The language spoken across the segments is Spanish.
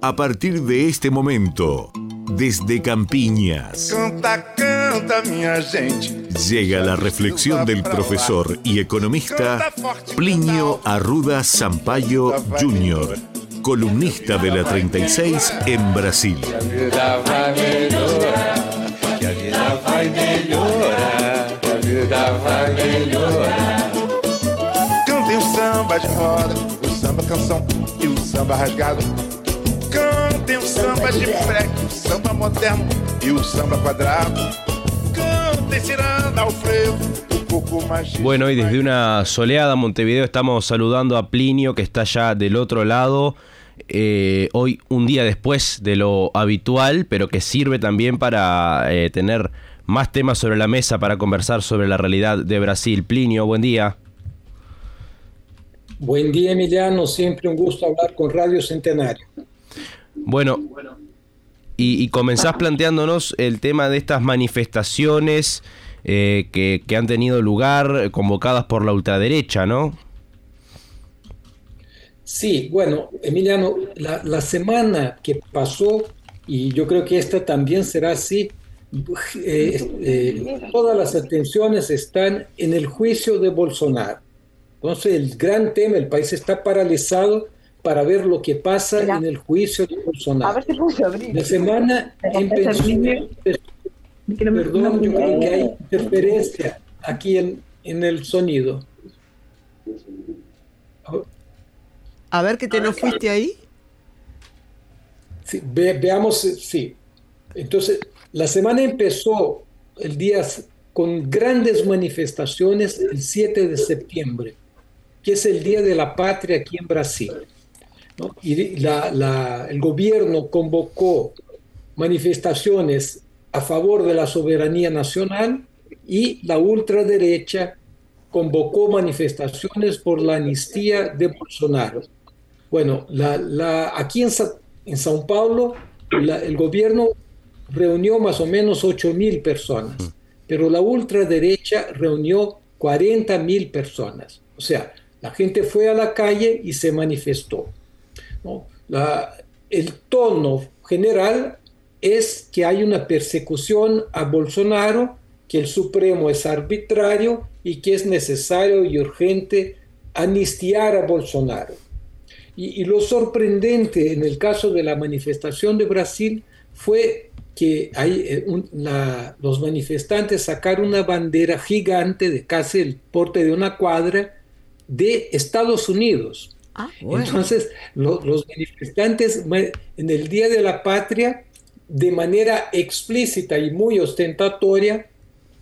A partir de este momento, desde Campiñas. Canta, canta, minha gente. Llega la reflexión del profesor y economista Plinio Arruda Sampaio Jr., columnista de la 36 en Brasil. Cantem o samba de roda, o samba canção e o samba rasgado. O samba de o samba moderno e o samba quadrado. Cantem ciranda ao frevo, um de Bueno, y desde una soleada Montevideo estamos saludando a Plinio que está ya del otro lado. eh, hoy un día después de lo habitual, pero que sirve también para eh, tener más temas sobre la mesa para conversar sobre la realidad de Brasil. Plinio, buen día. Buen día, Emiliano. Siempre un gusto hablar con Radio Centenario. Bueno, y, y comenzás planteándonos el tema de estas manifestaciones eh, que, han tenido lugar, convocadas por la ultraderecha, ¿no? Sí, bueno, Emiliano, la, la semana que pasó, y yo creo que esta también será así, eh, eh, todas las atenciones están en el juicio de Bolsonaro. Entonces, el gran tema, el país está paralizado para ver lo que pasa Mira. en el juicio de A Bolsonaro. ver si puedo abrir. La semana empezó, perdón, yo creo que hay interferencia aquí en, en el sonido. A ver que te no fuiste ahí. Sí, ve- veamos, eh, sí. Entonces, la semana empezó el día con grandes manifestaciones el 7 de septiembre, que es el Día de la Patria aquí en Brasil. Y el gobierno convocó manifestaciones a favor de la soberanía nacional y la ultraderecha convocó manifestaciones por la amnistía de Bolsonaro. Bueno, aquí en, Sa- São Paulo el gobierno reunió más o menos 8 mil personas, pero la ultraderecha reunió 40 mil personas. O sea, la gente fue a la calle y se manifestó. El tono general es que hay una persecución a Bolsonaro, que el Supremo es arbitrario y que es necesario y urgente amnistiar a Bolsonaro. Y, lo sorprendente en el caso de la manifestación de Brasil fue que eh, los manifestantes sacaron una bandera gigante de casi el porte de una cuadra de Estados Unidos. Ah. Entonces, lo- los manifestantes ma- en el Día de la Patria, de manera explícita y muy ostentatoria,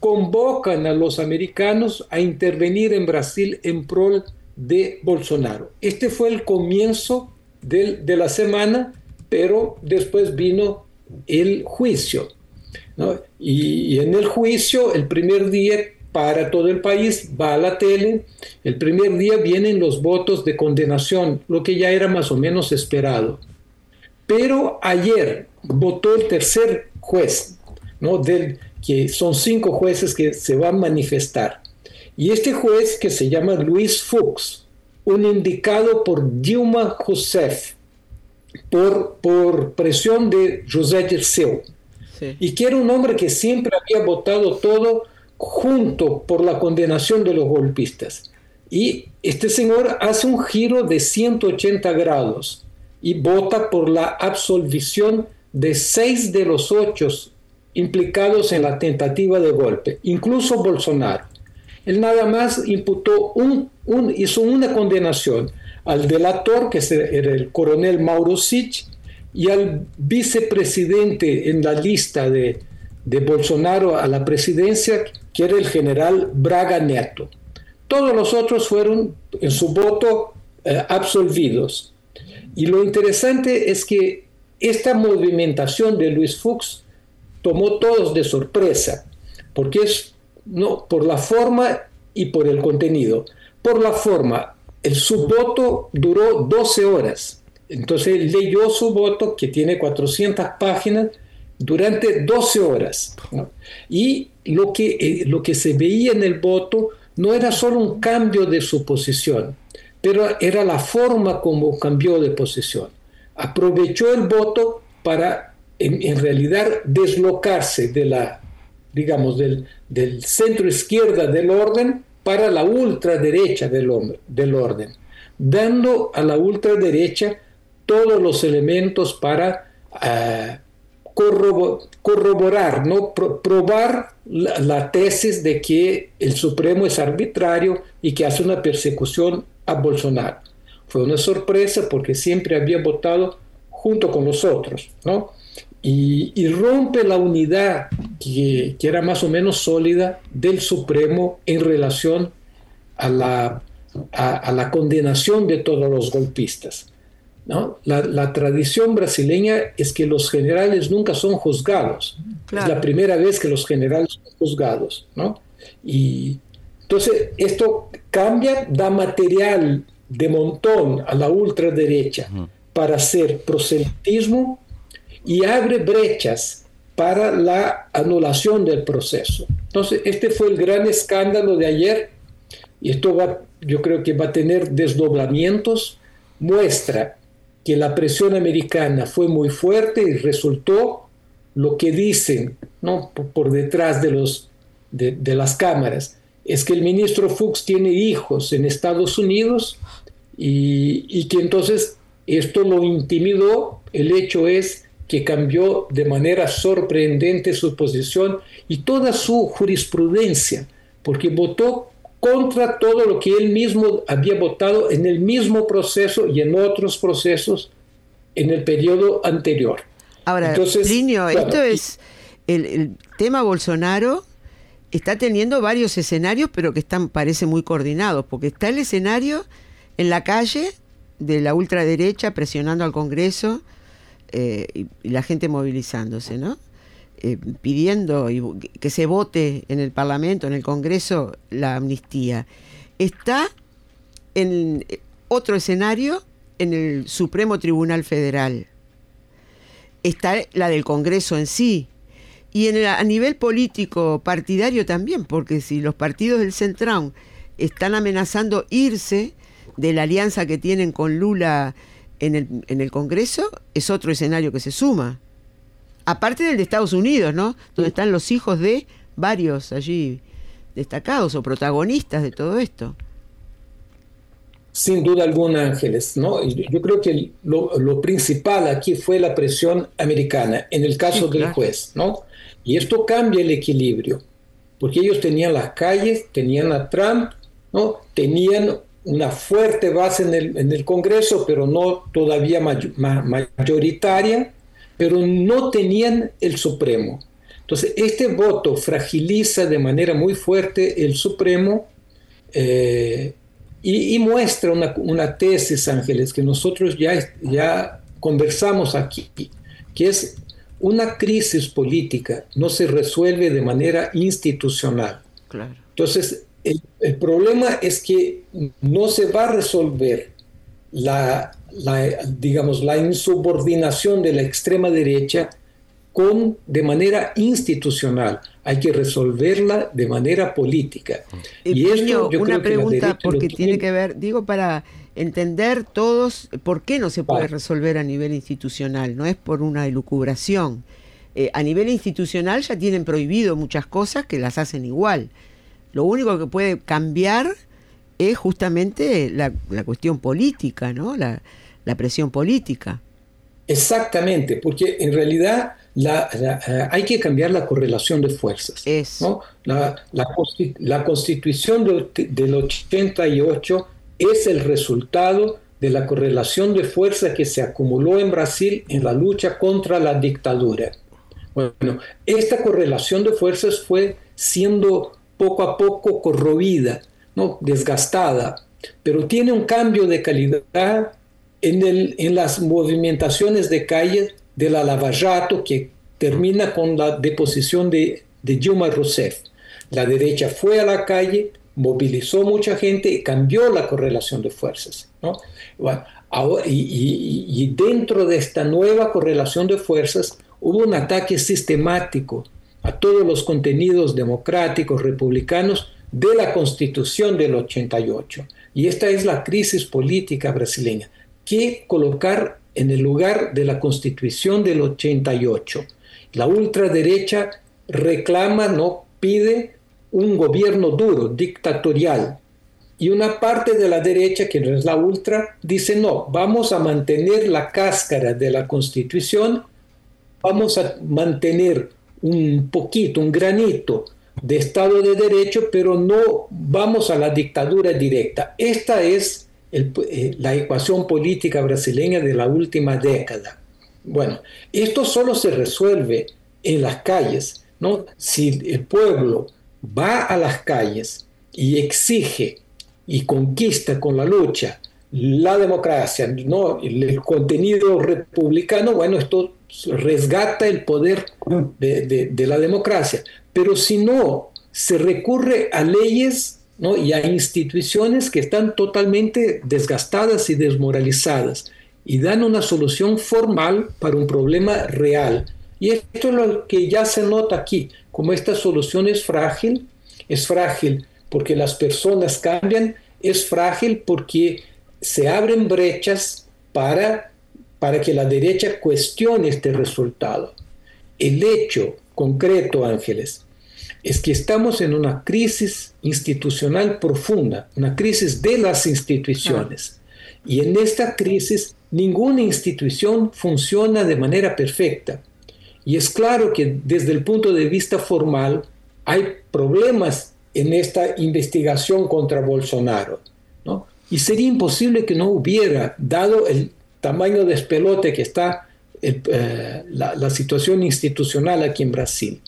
convocan a los americanos a intervenir en Brasil en pro de Bolsonaro. Este fue el comienzo de la semana, pero después vino el juicio. y en el juicio, el primer día para todo el país va a la tele, el primer día vienen los votos de condenación, lo que ya era más o menos esperado. Pero ayer votó el tercer juez, ¿no? Del, que son cinco jueces que se van a manifestar. Y este juez, que se llama Luis Fuchs, un indicado por Dilma Rousseff, por, por presión de José Dirceu, Sí. y que era un hombre que siempre había votado todo junto por la condenación de los golpistas. Y este señor hace un giro de 180 grados y vota por la absolvición de seis de los ocho implicados en la tentativa de golpe, incluso Bolsonaro. Él nada más imputó un, un- hizo una condenación al delator, que era el coronel Mauro Sich, y al vicepresidente en la lista de, de Bolsonaro a la presidencia, que era el general Braga Neto. Todos los otros fueron en su voto eh, absolvidos. Y lo interesante es que esta movimentación de Luis Fuchs tomó todos de sorpresa, porque es no, por la forma y por el contenido. Por la forma, el, su voto duró 12 horas. Entonces leyó su voto, que tiene 400 páginas, durante 12 horas. Y lo que, eh, lo que se veía en el voto no era solo un cambio de su posición, pero era la forma como cambió de posición. aprovechó el voto para en, realidad deslocarse de la, digamos, del, del, centro izquierda del orden para la ultraderecha del, del orden, dando a la ultraderecha todos los elementos para uh, corroborar, ¿no? probar la, tesis de que el Supremo es arbitrario y que hace una persecución a Bolsonaro. Fue una sorpresa porque siempre había votado junto con los otros, ¿no? Y, rompe la unidad que, era más o menos sólida del Supremo en relación a la, a la condenación de todos los golpistas. La, tradición brasileña es que los generales nunca son juzgados. Es la primera vez que los generales son juzgados. Y entonces esto cambia, da material de montón a la ultraderecha para hacer proselitismo y abre brechas para la anulación del proceso. Entonces, este fue el gran escándalo de ayer y esto va, yo creo que va a tener desdoblamientos, muestra que la presión americana fue muy fuerte y resultó lo que dicen ¿no? por, detrás de, los, de, las cámaras, es que el ministro Fuchs tiene hijos en Estados Unidos y, y que entonces esto lo intimidó. El hecho es que cambió de manera sorprendente su posición y toda su jurisprudencia, porque votó contra todo lo que él mismo había votado en el mismo proceso y en otros procesos en el periodo anterior. Ahora, Entonces, esto es el, tema Bolsonaro está teniendo varios escenarios, pero que están parece muy coordinados, porque está el escenario en la calle de la ultraderecha presionando al Congreso eh, y, la gente movilizándose, ¿no? Eh, pidiendo que se vote en el Parlamento, en el Congreso, la amnistía. Está en otro escenario en el Supremo Tribunal Federal. Está la del Congreso en sí. Y en a nivel político partidario también, porque si los partidos del Centrón están amenazando irse de la alianza que tienen con Lula en el, en el Congreso, es otro escenario que se suma. Aparte del de Estados Unidos, ¿no? Donde están los hijos de varios allí destacados o protagonistas de todo esto. Sin duda alguna, Ángeles, ¿no? Yo creo que lo, principal aquí fue la presión americana, en el caso del juez, ¿no? Y esto cambia el equilibrio, porque ellos tenían las calles, tenían a Trump, ¿no? Tenían una fuerte base en el, en el Congreso, pero no todavía mayoritaria, pero no tenían el Supremo. Entonces, este voto fragiliza de manera muy fuerte el Supremo eh, y, muestra una, tesis, Ángeles, que nosotros ya, ya conversamos aquí, que es una crisis política no se resuelve de manera institucional. Entonces, el, el, problema es que no se va a resolver la, digamos, la insubordinación de la extrema derecha con, de manera institucional. Hay que resolverla de manera política. Y, esto yo una pregunta porque tiene que ver, digo, para entender todos por qué no se puede resolver a nivel institucional, no es por una elucubración. Eh, a nivel institucional ya tienen prohibido muchas cosas que las hacen igual. Lo único que puede cambiar es justamente la, cuestión política, ¿no? La, presión política. Exactamente, porque en realidad la, eh, hay que cambiar la correlación de fuerzas. ¿no? La, la, constitución del, del 88 es el resultado de la correlación de fuerzas que se acumuló en Brasil en la lucha contra la dictadura. Bueno, esta correlación de fuerzas fue siendo poco a poco corroída ¿no? desgastada, pero tiene un cambio de calidad en, el, en las movimentaciones de calle de la que termina con la deposición de, de Dilma Rousseff. La derecha fue a la calle, movilizó mucha gente y cambió la correlación de fuerzas. ¿no? y, y, dentro de esta nueva correlación de fuerzas hubo un ataque sistemático a todos los contenidos democráticos, republicanos, de la constitución del 88. Y esta es la crisis política brasileña. ¿Qué colocar en el lugar de la constitución del 88. La ultraderecha reclama, no pide un gobierno duro, dictatorial. Y una parte de la derecha, que no es la ultra, dice no, vamos a mantener la cáscara de la constitución, vamos a mantener un poquito, un granito de Estado de Derecho, pero no vamos a la dictadura directa. Esta es eh, la ecuación política brasileña de la última década. Bueno, esto solo se resuelve en las calles, ¿no? Si el pueblo va a las calles y exige y conquista con la lucha la democracia, ¿no? el, contenido republicano, bueno, esto resgata el poder de, de la democracia. Pero si no, se recurre a leyes ¿no? y a instituciones que están totalmente desgastadas y desmoralizadas y dan una solución formal para un problema real. Y esto es lo que ya se nota aquí, como esta solución es frágil, es frágil porque las personas cambian, es frágil porque se abren brechas para, para que la derecha cuestione este resultado. El hecho concreto, Ángeles, es que estamos en una crisis institucional profunda, una crisis de las instituciones. Y en esta crisis ninguna institución funciona de manera perfecta. Y es claro que desde el punto de vista formal hay problemas en esta investigación contra Bolsonaro. ¿no? Y sería imposible que no hubiera, dado el tamaño de despelote que está eh, la, la situación institucional aquí en Brasil.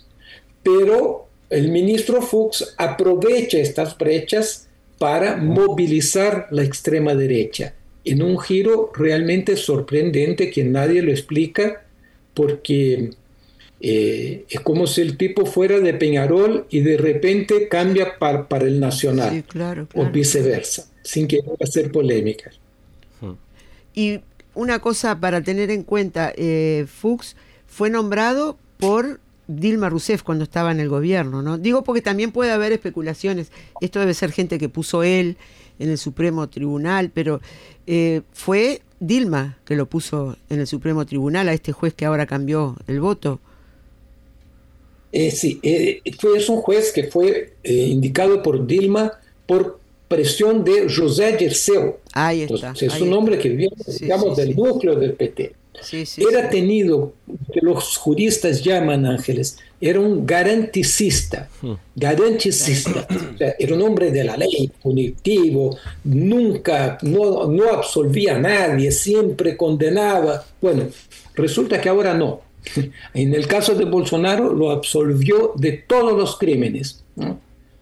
Pero el ministro Fuchs aprovecha estas brechas para movilizar la extrema derecha en un giro realmente sorprendente que nadie lo explica porque eh, es como si el tipo fuera de Peñarol y de repente cambia para, el Nacional o viceversa, sin que hacer polémicas. Y una cosa para tener en cuenta, eh, Fuchs fue nombrado por Dilma Rousseff cuando estaba en el gobierno, ¿no? Digo porque también puede haber especulaciones. Esto debe ser gente que puso él en el Supremo Tribunal, pero eh, fue Dilma que lo puso en el Supremo Tribunal a este juez que ahora cambió el voto. Eh, sí, eh, fue, es un juez que fue indicado por Dilma por presión de José Dirceu. Ahí está. es un hombre que viene, digamos, del núclero del PT era tenido, que los juristas llaman ángeles, era un garanticista, hmm. garanticista, era un hombre de la ley, punitivo, nunca, no, no absolvía a nadie, siempre condenaba. Bueno, resulta que ahora no. En el caso de Bolsonaro lo absolvió de todos los crímenes.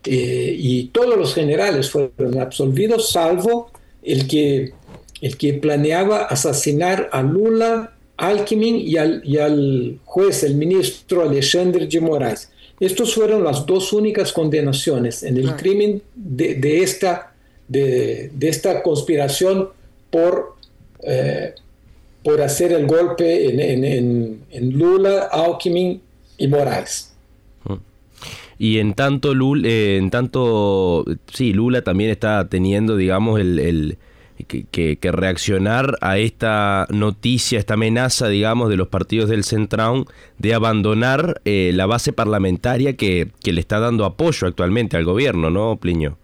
Eh, y todos los generales fueron absolvidos, salvo el que el que planeaba asesinar a Lula, Alckmin y al, y al juez, el ministro Alexandre de Moraes. Estos fueron las dos únicas condenaciones en el crimen de, esta, de, esta conspiración por, eh, por hacer el golpe en, Lula, Alckmin y Moraes. Mm. Y en tanto, Lula, eh, en tanto, sí, Lula también está teniendo, digamos, el que, reaccionar a esta noticia, esta amenaza, digamos, de los partidos del Centrão de abandonar eh, la base parlamentaria que, le está dando apoyo actualmente al gobierno, ¿no, Pliño?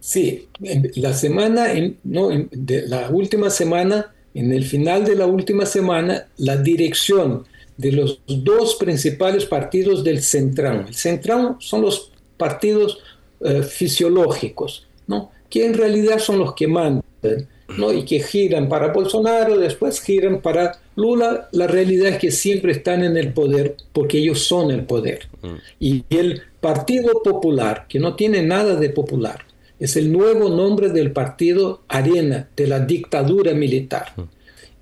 Sí, la semana, no, de la última semana, en el final de la última semana, la dirección de los dos principales partidos del Centrão. El Centrão son los partidos eh, fisiológicos, ¿no? Que en realidad son los que mandan, ¿no? y que giran para Bolsonaro, después giran para Lula, la realidad es que siempre están en el poder porque ellos son el poder. Mm. Y el Partido Popular, que no tiene nada de popular, es el nuevo nombre del partido Arena, de la dictadura militar. Mm.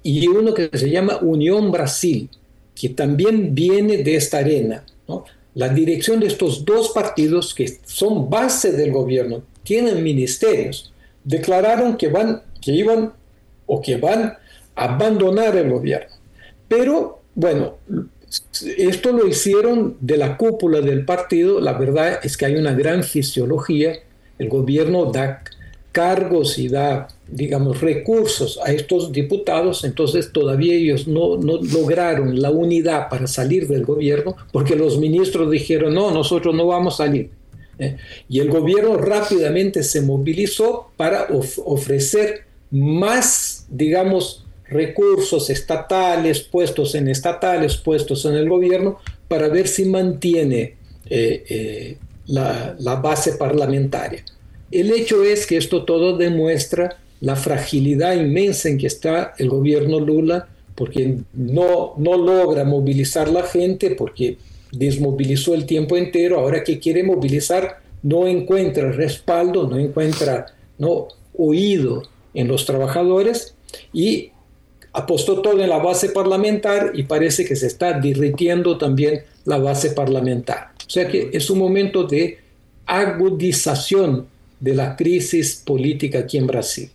Y uno que se llama Unión Brasil, que también viene de esta arena. ¿no? La dirección de estos dos partidos, que son base del gobierno, tienen ministerios, declararon que, van, que iban o que van a abandonar el gobierno. Pero, bueno, esto lo hicieron de la cúpula del partido. La verdad es que hay una gran fisiología. El gobierno da cargos y da, digamos, recursos a estos diputados, entonces todavía ellos no, no lograron la unidad para salir del gobierno, porque los ministros dijeron, no, nosotros no vamos a salir. ¿Eh? Y el gobierno rápidamente se movilizó para ofrecer más, digamos, recursos estatales, puestos en estatales, puestos en el gobierno, para ver si mantiene eh, eh, la, la base parlamentaria. El hecho es que esto todo demuestra la fragilidad inmensa en que está el gobierno Lula, porque no, no logra movilizar la gente, porque desmovilizó el tiempo entero, ahora que quiere movilizar no encuentra respaldo, no encuentra no, oído en los trabajadores y apostó todo en la base parlamentar y parece que se está derritiendo también la base parlamentar. O sea que es un momento de agudización de la crisis política aquí en Brasil.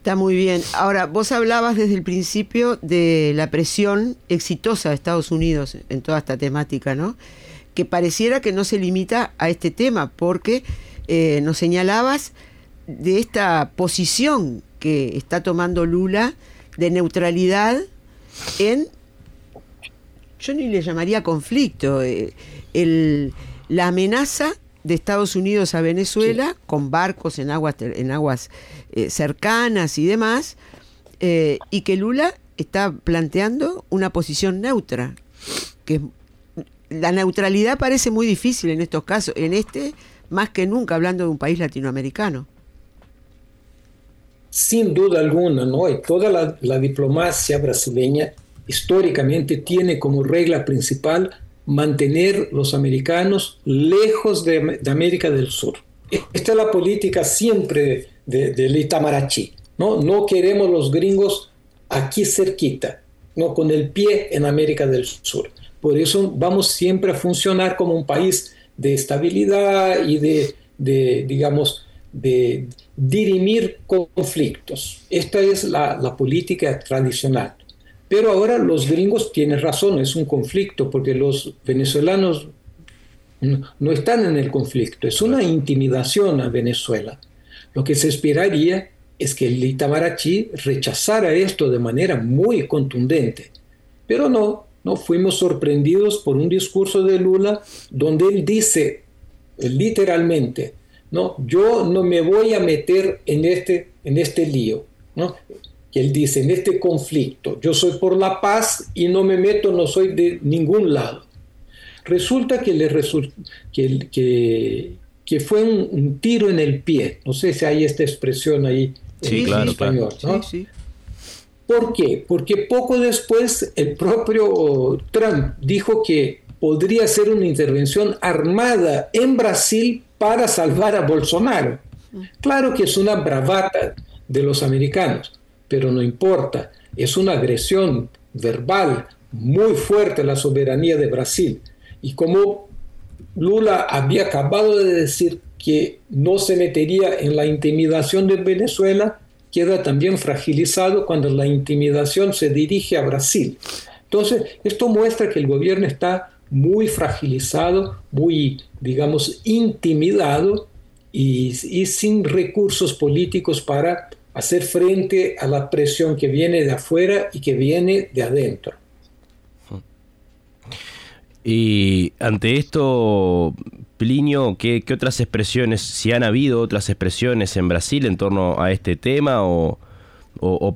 Está muy bien. Ahora, vos hablabas desde el principio de la presión exitosa de Estados Unidos en toda esta temática, ¿no? Que pareciera que no se limita a este tema, porque eh, nos señalabas de esta posición que está tomando Lula de neutralidad en, yo ni le llamaría conflicto, eh, el, la amenaza de Estados Unidos a Venezuela con barcos en aguas, en aguas eh, cercanas y demás, eh, y que Lula está planteando una posición neutra, que la neutralidad parece muy difícil en estos casos, en este más que nunca hablando de un país latinoamericano. Sin duda alguna, ¿no? Y toda la, la diplomacia brasileña históricamente tiene como regla principal mantener los americanos lejos de, América del Sur. Esta es la política siempre del de, Itamaraty. ¿no? no queremos los gringos aquí cerquita, no con el pie en América del Sur. Por eso vamos siempre a funcionar como un país de estabilidad y de, de digamos, de dirimir conflictos. Esta es la política tradicional. Pero ahora los gringos tienen razón, es un conflicto, porque los venezolanos no están en el conflicto, es una intimidación a Venezuela. Lo que se esperaría es que el Itamaraty rechazara esto de manera muy contundente, pero no, no fuimos sorprendidos por un discurso de Lula donde él dice literalmente, no, yo no me voy a meter en este, en este lío, ¿no? Que él dice, en este conflicto, yo soy por la paz y no me meto, no soy de ningún lado. Resulta que, le que, que, que fue un, tiro en el pie, no sé si hay esta expresión ahí en español. ¿no? ¿Por qué? Porque poco después el propio Trump dijo que podría ser una intervención armada en Brasil para salvar a Bolsonaro. Mm. Claro que es una bravata de los americanos, pero no importa, es una agresión verbal muy fuerte a la soberanía de Brasil. Y como Lula había acabado de decir que no se metería en la intimidación de Venezuela, queda también fragilizado cuando la intimidación se dirige a Brasil. Entonces, esto muestra que el gobierno está muy fragilizado, muy, digamos, intimidado y, y sin recursos políticos para hacer frente a la presión que viene de afuera y que viene de adentro. Y ante esto, Plinio, ¿qué, otras expresiones, si han habido otras expresiones en Brasil en torno a este tema o,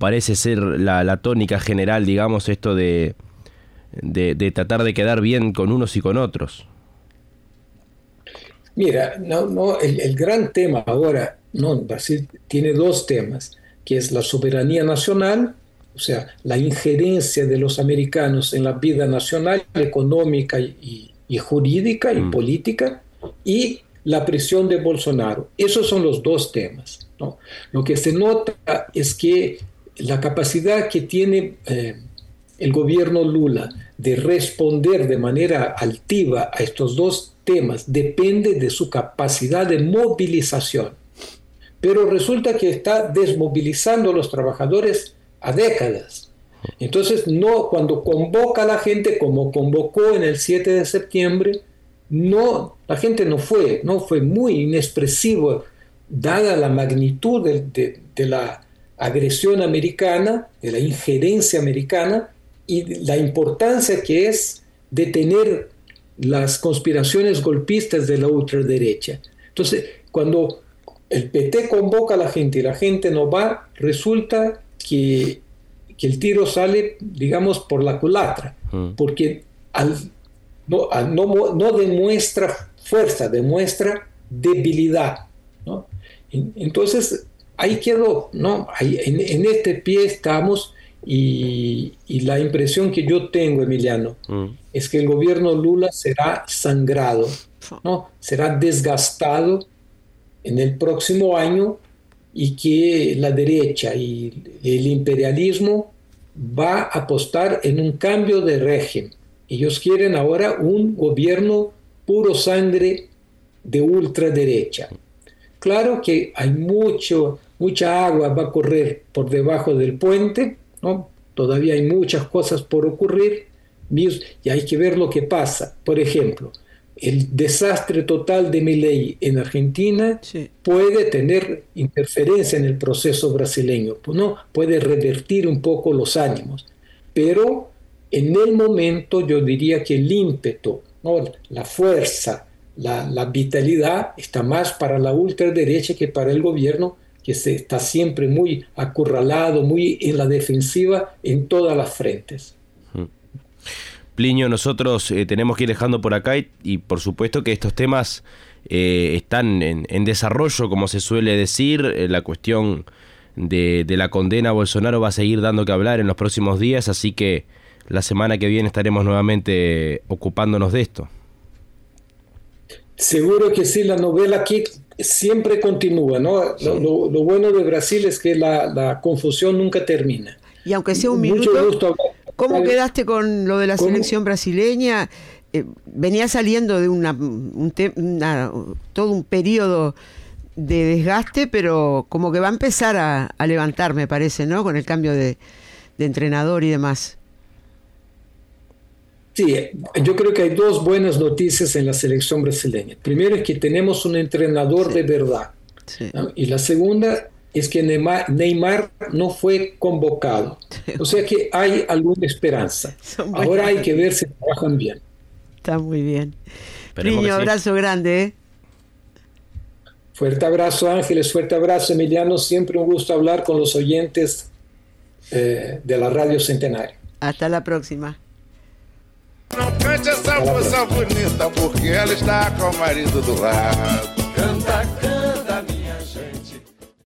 parece ser la, tónica general, digamos, esto de, de, tratar de quedar bien con unos y con otros? Mira, no, no, el, el gran tema ahora no, Brasil tiene dos temas, que es la soberanía nacional, o sea, la injerencia de los americanos en la vida nacional, económica y, jurídica y mm. política, y la presión de Bolsonaro. Esos son los dos temas. Lo que se nota es que la capacidad que tiene eh, el gobierno Lula de responder de manera altiva a estos dos temas depende de su capacidad de movilización pero resulta que está desmovilizando a los trabajadores a décadas. Entonces, no, cuando convoca a la gente, como convocó en el 7 de septiembre, no, la gente no fue, no fue muy inexpresivo dada la magnitud de, de la agresión americana, de la injerencia americana y la importancia que es detener las conspiraciones golpistas de la ultraderecha. Entonces, cuando el PT convoca a la gente y la gente no va, resulta que, el tiro sale, digamos, por la culatra, mm. porque no, no, demuestra fuerza, demuestra debilidad. Entonces, ahí quedó, ¿no? en, este pie estamos y, la impresión que yo tengo, Emiliano, mm. es que el gobierno Lula será sangrado, ¿no? Será desgastado en el próximo año y que la derecha y el imperialismo va a apostar en un cambio de régimen. Ellos quieren ahora un gobierno puro sangre de ultraderecha. Claro que hay mucho, mucha agua va a correr por debajo del puente. Todavía hay muchas cosas por ocurrir y hay que ver lo que pasa. Por ejemplo, el desastre total de Milei en Argentina puede tener interferencia en el proceso brasileño, ¿no? puede revertir un poco los ánimos, pero en el momento yo diría que el ímpetu, la fuerza, la, la, vitalidad está más para la ultraderecha que para el gobierno, que se está siempre muy acurralado, muy en la defensiva en todas las frentes. Plinio, nosotros eh, tenemos que ir dejando por acá y, por supuesto que estos temas eh, están en, desarrollo, como se suele decir. Eh, la cuestión de, la condena a Bolsonaro va a seguir dando que hablar en los próximos días, así que la semana que viene estaremos nuevamente ocupándonos de esto. Seguro que sí, la novela aquí siempre continúa, ¿no? Lo, bueno de Brasil es que la, confusión nunca termina. Y aunque sea un minuto, ¿cómo quedaste con lo de la selección brasileña? Eh, venía saliendo de una, todo un periodo de desgaste, pero como que va a empezar a, levantar, me parece, ¿no? Con el cambio de, de entrenador y demás. Sí, yo creo que hay dos buenas noticias en la selección brasileña. Primero es que tenemos un entrenador de verdad. Y la segunda es que Neymar, no fue convocado. O sea que hay alguna esperanza. Ahora hay que ver si trabajan bien. Está muy bien. Niño, abrazo grande. ¿eh? Fuerte abrazo Ángeles, fuerte abrazo Emiliano. Siempre un gusto hablar con los oyentes eh, de la Radio Centenario. Hasta la próxima. Não cante essa moça bonita, porque ela está com o marido do lado. Canta, canta.